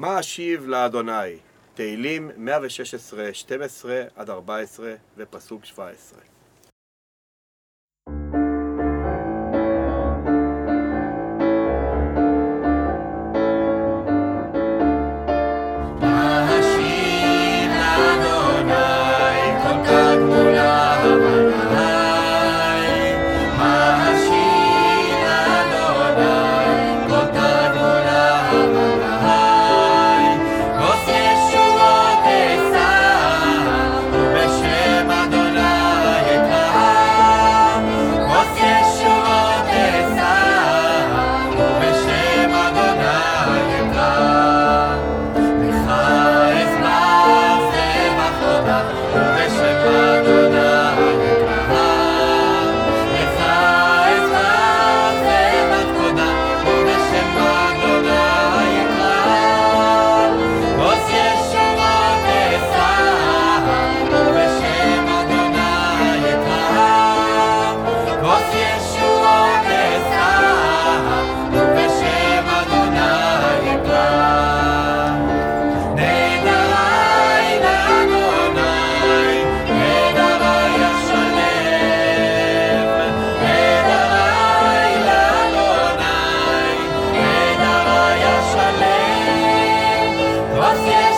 מה אשיב לאדוני? תהילים 116, 12 עד 14 ופסוק 17 Yeah.